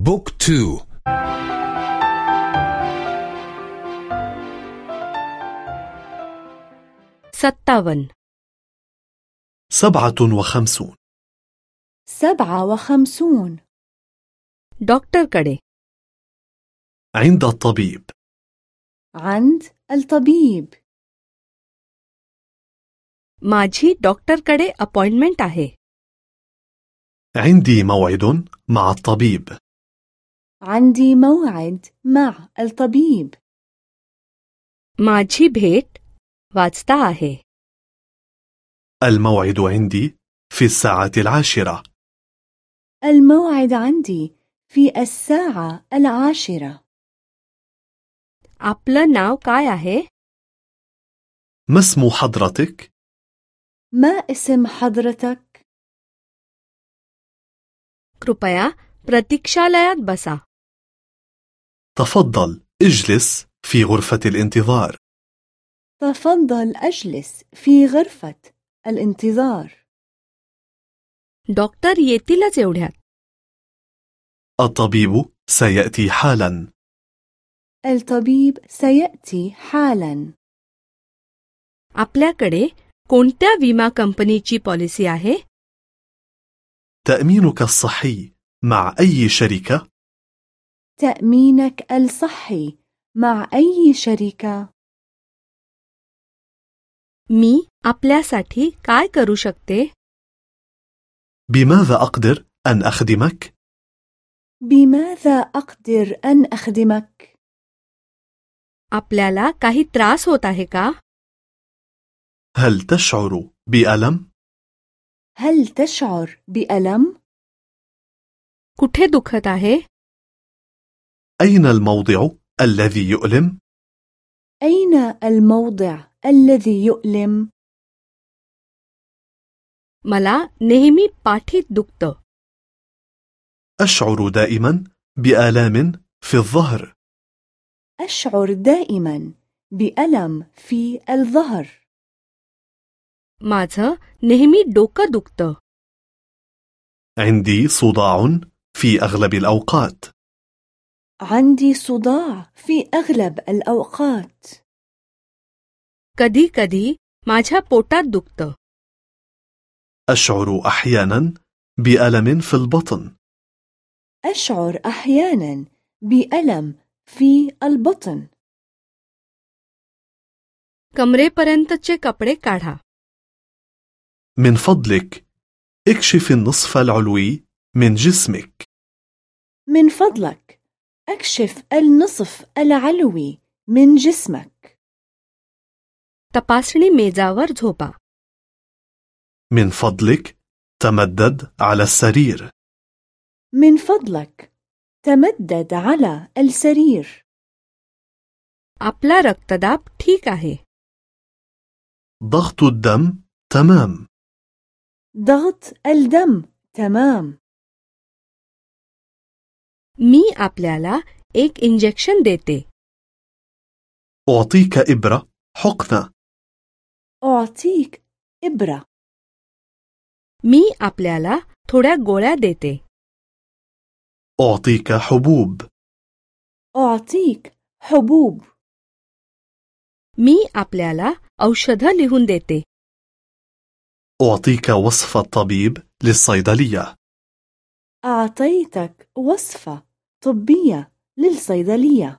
بوك تو सत्तावन سبعة وخمسون سبعة وخمسون डॉक्टरकडे عند الطبيب عند الطبيب माझी डॉक्टरकडे अपॉइंटमेंट आहे عندي موعد مع الطبيب عندي موعد مع الطبيب माझी भेट वाजता आहे الموعد عندي في الساعة العاشرة الموعد عندي في الساعة العاشرة आपलं नाव काय आहे ما اسم حضرتك؟ ما اسم حضرتك؟ कृपया प्रतीक्षालयात बसा تفضل اجلس في غرفة الانتظار تفضل أجلس في غرفة الانتظار डॉक्टर येतीलच एवढ्यात الطبيب سيأتي حالا الطبيب سيأتي حالا आपल्याकडे कोणत्या विमा कंपनीची पॉलिसी आहे تأمينك الصحي مع أي شركة؟ تأمينك الصحي مع أي شركة؟ मी आपल्यासाठी काय करू शकते بماذا أقدر أن أخدمك؟ بماذا أقدر أن أخدمك؟ आपल्याला काही त्रास होत आहे का هل تشعر بألم؟ هل تشعر بألم؟ कुठे दुखत आहे أين الموضع الذي يؤلم؟ أين الموضع الذي يؤلم؟ मला नेहमी पाठीत दुखतं أشعر دائما بآلام في الظهر أشعر دائما بألم في الظهر माझं नेहमी डोकं दुखतं عندي صداع في أغلب الأوقات عندي صداع في أغلب الأوقات कधी कधी माझ्या पोटात दुखतं أشعر أحيانا بألم في البطن أشعر أحيانا بألم في البطن कमरेपर्यंतचे कपडे काढा من فضلك اكشف النصف العلوي من جسمك من فضلك أكشف النصف العلوي من جسمك तपासणी मेजावर झोपा من فضلك تمدد على السرير من فضلك تمدد على السرير आपला रक्तदाब ठीक आहे ضغط الدم تمام ضغط الدم تمام मी आपल्याला एक इंजेक्शन देते أعطيك إبرة حقنة أعطيك إبرة मी आपल्याला थोड्या गोळ्या देते أعطيك حبوب أعطيك حبوب मी आपल्याला औषधं लिहून देते أعطيك وصف الطبيب للصيدلية أعطيتك وصفة طبية للصيدلية.